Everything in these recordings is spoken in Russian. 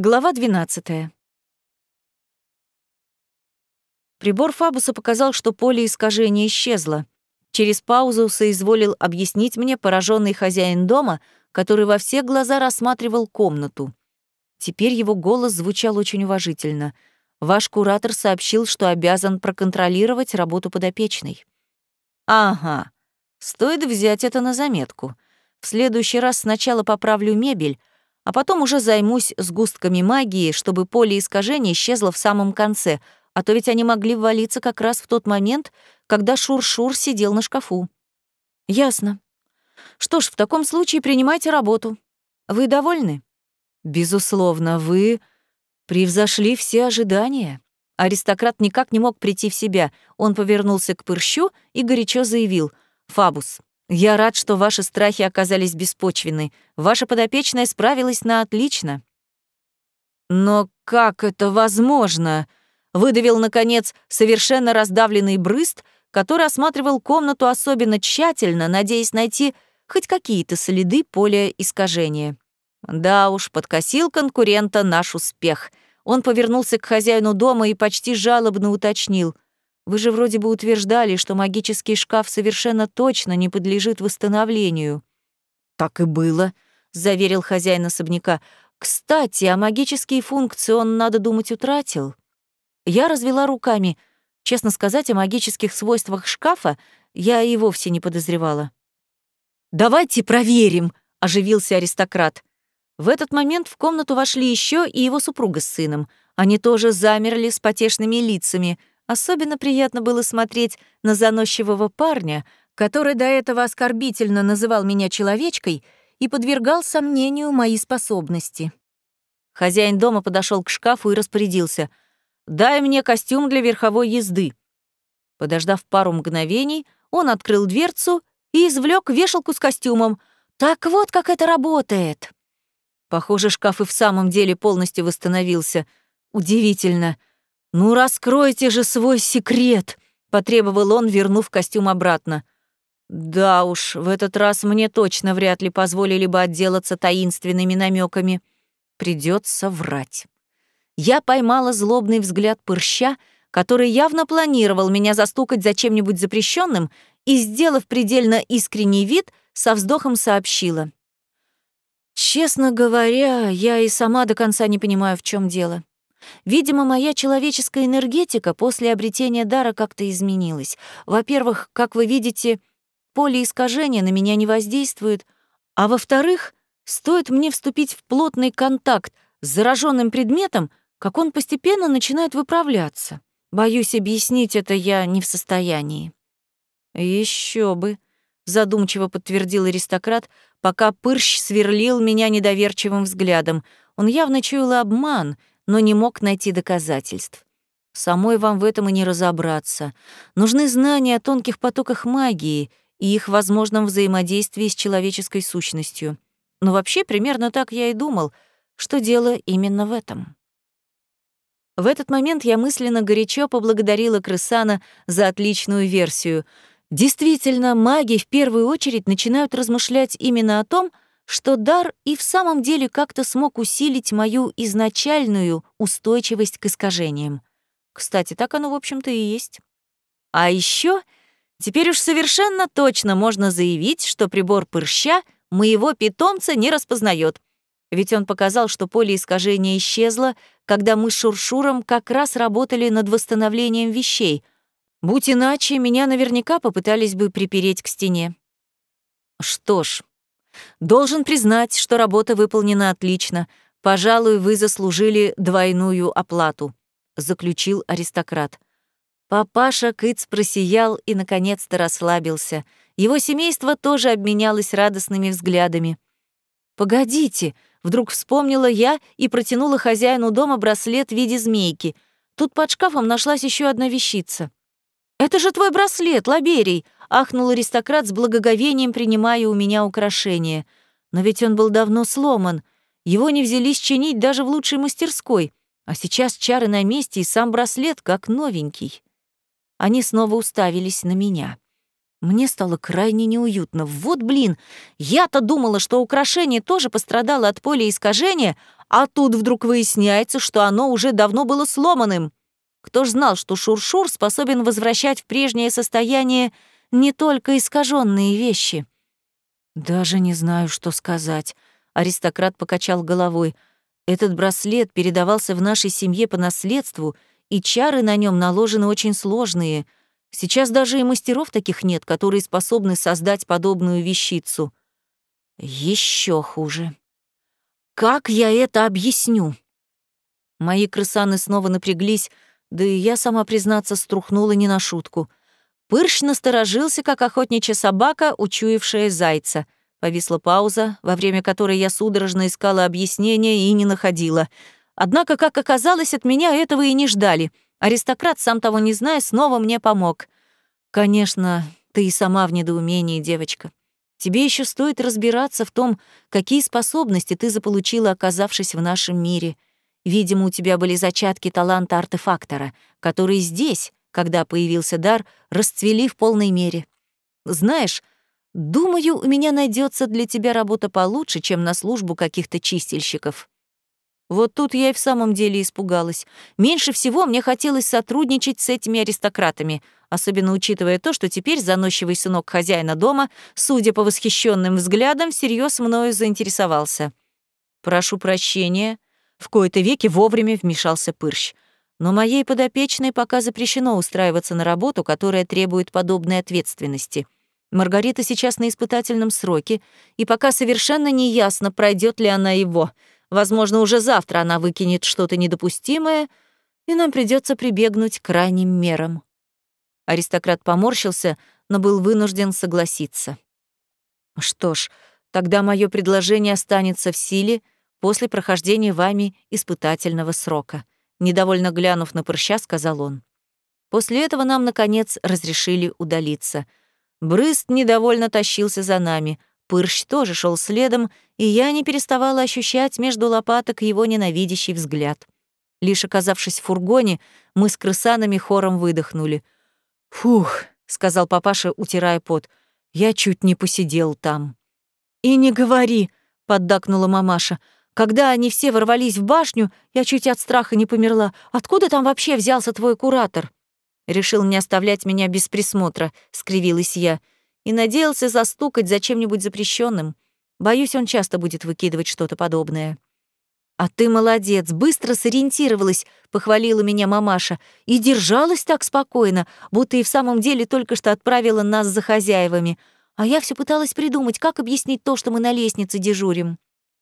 Глава 12. Прибор Фабуса показал, что поле искажения исчезло. Через паузу соизволил объяснить мне пораженный хозяин дома, который во все глаза рассматривал комнату. Теперь его голос звучал очень уважительно. Ваш куратор сообщил, что обязан проконтролировать работу подопечной. Ага, стоит взять это на заметку. В следующий раз сначала поправлю мебель, а потом уже займусь сгустками магии, чтобы поле искажения исчезло в самом конце, а то ведь они могли ввалиться как раз в тот момент, когда Шур-Шур сидел на шкафу. Ясно. Что ж, в таком случае принимайте работу. Вы довольны? Безусловно, вы превзошли все ожидания. Аристократ никак не мог прийти в себя. Он повернулся к Пырщу и горячо заявил. «Фабус, я рад, что ваши страхи оказались беспочвенны. Ваша подопечная справилась на отлично. Но как это возможно? Выдавил, наконец, совершенно раздавленный брыст, который осматривал комнату особенно тщательно, надеясь найти хоть какие-то следы поля искажения. Да уж, подкосил конкурента наш успех. Он повернулся к хозяину дома и почти жалобно уточнил — вы же вроде бы утверждали, что магический шкаф совершенно точно не подлежит восстановлению». «Так и было», — заверил хозяин особняка. «Кстати, а магические функции он, надо думать, утратил». Я развела руками. Честно сказать, о магических свойствах шкафа я и вовсе не подозревала. «Давайте проверим», — оживился аристократ. В этот момент в комнату вошли еще и его супруга с сыном. Они тоже замерли с потешными лицами, Особенно приятно было смотреть на заносчивого парня, который до этого оскорбительно называл меня человечкой и подвергал сомнению мои способности. Хозяин дома подошел к шкафу и распорядился. «Дай мне костюм для верховой езды». Подождав пару мгновений, он открыл дверцу и извлек вешалку с костюмом. «Так вот, как это работает!» Похоже, шкаф и в самом деле полностью восстановился. Удивительно — «Ну, раскройте же свой секрет!» — потребовал он, вернув костюм обратно. «Да уж, в этот раз мне точно вряд ли позволили бы отделаться таинственными намеками. Придется врать». Я поймала злобный взгляд пырща, который явно планировал меня застукать за чем-нибудь запрещенным, и, сделав предельно искренний вид, со вздохом сообщила. «Честно говоря, я и сама до конца не понимаю, в чем дело. Видимо, моя человеческая энергетика после обретения дара как-то изменилась. Во-первых, как вы видите, поле искажения на меня не воздействует, а во-вторых, стоит мне вступить в плотный контакт с зараженным предметом, как он постепенно начинает выправляться. Боюсь, объяснить это я не в состоянии. Еще бы, задумчиво подтвердил аристократ, пока Пырщ сверлил меня недоверчивым взглядом. Он явно чуял обман — но не мог найти доказательств. Самой вам в этом и не разобраться. Нужны знания о тонких потоках магии и их возможном взаимодействии с человеческой сущностью. Но вообще примерно так я и думал, что дело именно в этом. В этот момент я мысленно горячо поблагодарила Крысана за отличную версию. Действительно, маги в первую очередь начинают размышлять именно о том, что дар и в самом деле как-то смог усилить мою изначальную устойчивость к искажениям. Кстати, так оно, в общем-то, и есть. А еще теперь уж совершенно точно можно заявить, что прибор пырща моего питомца не распознает, ведь он показал, что поле искажения исчезло, когда мы с Шуршуром как раз работали над восстановлением вещей. Будь иначе, меня наверняка попытались бы припереть к стене. Что ж, Должен признать, что работа выполнена отлично. Пожалуй, вы заслужили двойную оплату», — заключил аристократ. Папаша Кыц просиял и, наконец-то, расслабился. Его семейство тоже обменялось радостными взглядами. «Погодите», — вдруг вспомнила я и протянула хозяину дома браслет в виде змейки. Тут под шкафом нашлась еще одна вещица. «Это же твой браслет, Лаберий!» ахнул аристократ с благоговением, принимая у меня украшение. Но ведь он был давно сломан. Его не взялись чинить даже в лучшей мастерской. А сейчас чары на месте и сам браслет как новенький. Они снова уставились на меня. Мне стало крайне неуютно. Вот блин, я-то думала, что украшение тоже пострадало от поля искажения, а тут вдруг выясняется, что оно уже давно было сломанным. Кто ж знал, что Шуршур способен возвращать в прежнее состояние не только искаженные вещи? Даже не знаю, что сказать. Аристократ покачал головой. Этот браслет передавался в нашей семье по наследству, и чары на нем наложены очень сложные. Сейчас даже и мастеров таких нет, которые способны создать подобную вещицу. Еще хуже. Как я это объясню? Мои крысаны снова напряглись, да и я, сама признаться, струхнула не на шутку. Пырщ насторожился, как охотничья собака, учуявшая зайца. Повисла пауза, во время которой я судорожно искала объяснения и не находила. Однако, как оказалось, от меня этого и не ждали. Аристократ, сам того не зная, снова мне помог. «Конечно, ты и сама в недоумении, девочка. Тебе еще стоит разбираться в том, какие способности ты заполучила, оказавшись в нашем мире — Видимо, у тебя были зачатки таланта артефактора, которые здесь, когда появился дар, расцвели в полной мере. Знаешь, думаю, у меня найдется для тебя работа получше, чем на службу каких-то чистильщиков. Вот тут я и в самом деле испугалась. Меньше всего мне хотелось сотрудничать с этими аристократами, особенно учитывая то, что теперь заносчивый сынок хозяина дома, судя по восхищенным взглядам, всерьез мною заинтересовался. «Прошу прощения», в кои-то веки вовремя вмешался Пырщ. Но моей подопечной пока запрещено устраиваться на работу, которая требует подобной ответственности. Маргарита сейчас на испытательном сроке, и пока совершенно не ясно, пройдет ли она его. Возможно, уже завтра она выкинет что-то недопустимое, и нам придется прибегнуть к крайним мерам. Аристократ поморщился, но был вынужден согласиться. Что ж, тогда мое предложение останется в силе — после прохождения вами испытательного срока. Недовольно глянув на прыща, сказал он. После этого нам, наконец, разрешили удалиться. Брыст недовольно тащился за нами. Пырщ тоже шел следом, и я не переставала ощущать между лопаток его ненавидящий взгляд. Лишь оказавшись в фургоне, мы с крысанами хором выдохнули. «Фух», — сказал папаша, утирая пот, — «я чуть не посидел там». «И не говори», — поддакнула мамаша, — когда они все ворвались в башню, я чуть от страха не померла. Откуда там вообще взялся твой куратор? Решил не оставлять меня без присмотра, скривилась я, и надеялся застукать за чем-нибудь запрещенным. Боюсь, он часто будет выкидывать что-то подобное. «А ты молодец, быстро сориентировалась», — похвалила меня мамаша, «и держалась так спокойно, будто и в самом деле только что отправила нас за хозяевами. А я все пыталась придумать, как объяснить то, что мы на лестнице дежурим».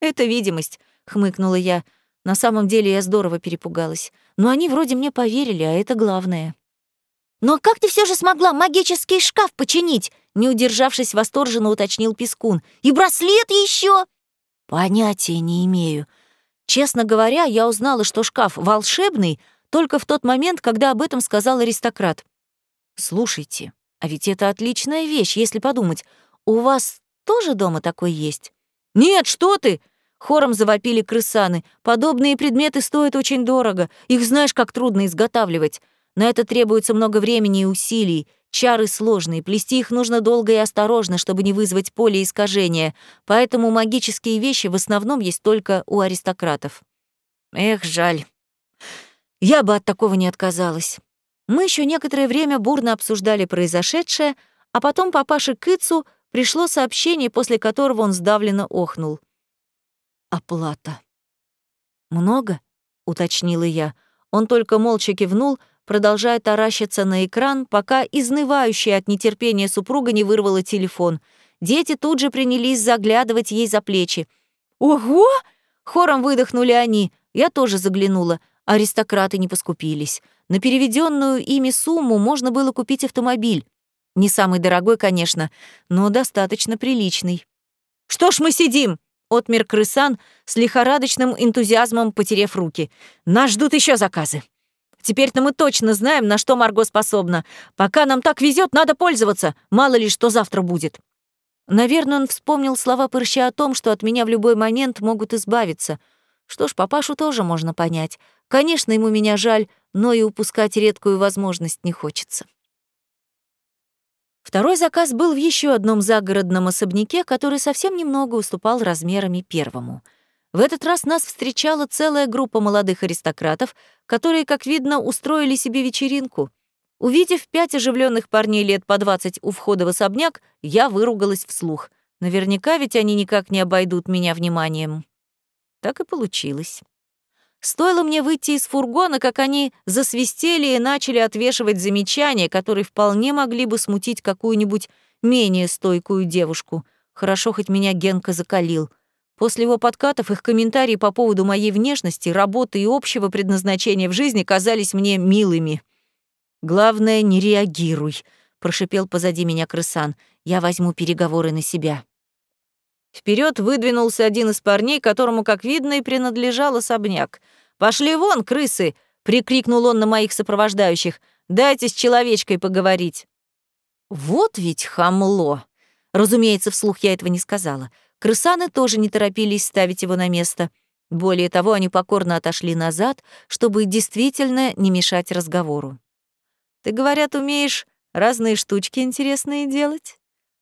«Это видимость», — хмыкнула я. На самом деле я здорово перепугалась. Но они вроде мне поверили, а это главное. «Но как ты все же смогла магический шкаф починить?» Не удержавшись, восторженно уточнил Пескун. «И браслет еще? «Понятия не имею. Честно говоря, я узнала, что шкаф волшебный только в тот момент, когда об этом сказал аристократ. Слушайте, а ведь это отличная вещь, если подумать. У вас тоже дома такой есть?» «Нет, что ты!» — хором завопили крысаны. «Подобные предметы стоят очень дорого. Их знаешь, как трудно изготавливать. На это требуется много времени и усилий. Чары сложные, плести их нужно долго и осторожно, чтобы не вызвать поле искажения. Поэтому магические вещи в основном есть только у аристократов. Эх, жаль. Я бы от такого не отказалась. Мы еще некоторое время бурно обсуждали произошедшее, а потом папаше Кыцу — пришло сообщение, после которого он сдавленно охнул. «Оплата». «Много?» — уточнила я. Он только молча кивнул, продолжая таращиться на экран, пока изнывающая от нетерпения супруга не вырвала телефон. Дети тут же принялись заглядывать ей за плечи. «Ого!» — хором выдохнули они. Я тоже заглянула. Аристократы не поскупились. На переведенную ими сумму можно было купить автомобиль. Не самый дорогой, конечно, но достаточно приличный. «Что ж мы сидим?» — отмер крысан с лихорадочным энтузиазмом, потерев руки. «Нас ждут еще заказы. Теперь-то мы точно знаем, на что Марго способна. Пока нам так везет, надо пользоваться. Мало ли, что завтра будет». Наверное, он вспомнил слова Пырща о том, что от меня в любой момент могут избавиться. Что ж, папашу тоже можно понять. Конечно, ему меня жаль, но и упускать редкую возможность не хочется. Второй заказ был в еще одном загородном особняке, который совсем немного уступал размерами первому. В этот раз нас встречала целая группа молодых аристократов, которые, как видно, устроили себе вечеринку. Увидев пять оживленных парней лет по двадцать у входа в особняк, я выругалась вслух. Наверняка ведь они никак не обойдут меня вниманием. Так и получилось. Стоило мне выйти из фургона, как они засвистели и начали отвешивать замечания, которые вполне могли бы смутить какую-нибудь менее стойкую девушку. Хорошо, хоть меня Генка закалил. После его подкатов их комментарии по поводу моей внешности, работы и общего предназначения в жизни казались мне милыми. «Главное, не реагируй», — прошипел позади меня крысан. «Я возьму переговоры на себя». Вперед выдвинулся один из парней, которому, как видно, и принадлежал особняк. «Пошли вон, крысы!» — прикрикнул он на моих сопровождающих. «Дайте с человечкой поговорить». «Вот ведь хамло!» Разумеется, вслух я этого не сказала. Крысаны тоже не торопились ставить его на место. Более того, они покорно отошли назад, чтобы действительно не мешать разговору. «Ты, говорят, умеешь разные штучки интересные делать?»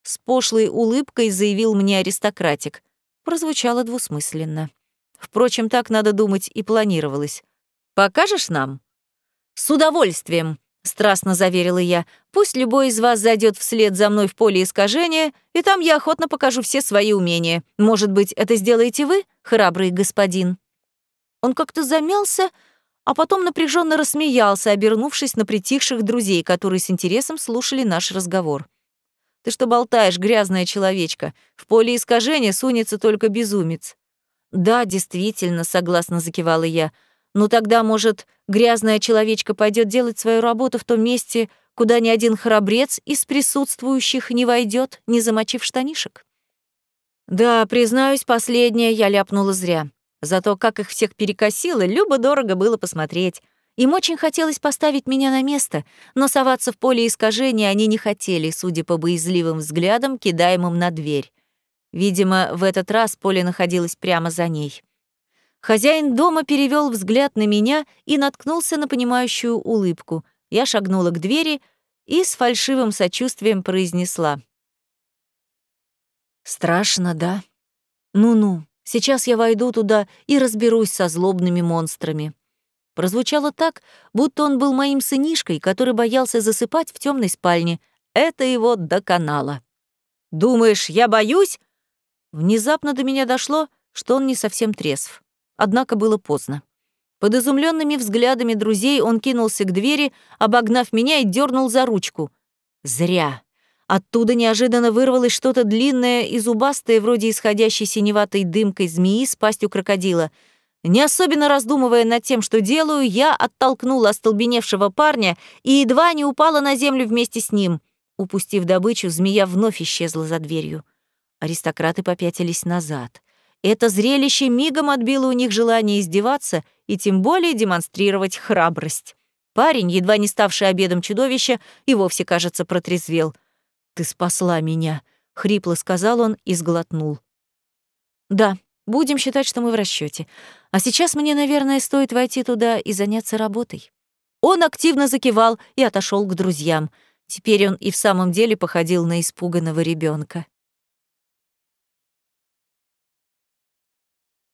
С пошлой улыбкой заявил мне аристократик. Прозвучало двусмысленно. Впрочем, так, надо думать, и планировалось. «Покажешь нам?» «С удовольствием», — страстно заверила я. «Пусть любой из вас зайдет вслед за мной в поле искажения, и там я охотно покажу все свои умения. Может быть, это сделаете вы, храбрый господин?» Он как-то замялся, а потом напряженно рассмеялся, обернувшись на притихших друзей, которые с интересом слушали наш разговор. Ты что болтаешь, грязная человечка? В поле искажения сунется только безумец». «Да, действительно», — согласно закивала я. «Ну тогда, может, грязная человечка пойдет делать свою работу в том месте, куда ни один храбрец из присутствующих не войдет, не замочив штанишек?» Да, признаюсь, последнее я ляпнула зря. Зато как их всех перекосило, любо-дорого было посмотреть. Им очень хотелось поставить меня на место, но соваться в поле искажения они не хотели, судя по боязливым взглядам, кидаемым на дверь. Видимо, в этот раз поле находилось прямо за ней. Хозяин дома перевел взгляд на меня и наткнулся на понимающую улыбку. Я шагнула к двери и с фальшивым сочувствием произнесла. «Страшно, да? Ну-ну, сейчас я войду туда и разберусь со злобными монстрами». Прозвучало так, будто он был моим сынишкой, который боялся засыпать в темной спальне. Это его доконало. «Думаешь, я боюсь?» Внезапно до меня дошло, что он не совсем трезв. Однако было поздно. Под изумленными взглядами друзей он кинулся к двери, обогнав меня и дернул за ручку. Зря. Оттуда неожиданно вырвалось что-то длинное и зубастое, вроде исходящей синеватой дымкой змеи с пастью крокодила — не особенно раздумывая над тем, что делаю, я оттолкнула остолбеневшего парня и едва не упала на землю вместе с ним. Упустив добычу, змея вновь исчезла за дверью. Аристократы попятились назад. Это зрелище мигом отбило у них желание издеваться и тем более демонстрировать храбрость. Парень, едва не ставший обедом чудовища, и вовсе, кажется, протрезвел. «Ты спасла меня», — хрипло сказал он и сглотнул. «Да, Будем считать, что мы в расчете. А сейчас мне, наверное, стоит войти туда и заняться работой. Он активно закивал и отошел к друзьям. Теперь он и в самом деле походил на испуганного ребенка.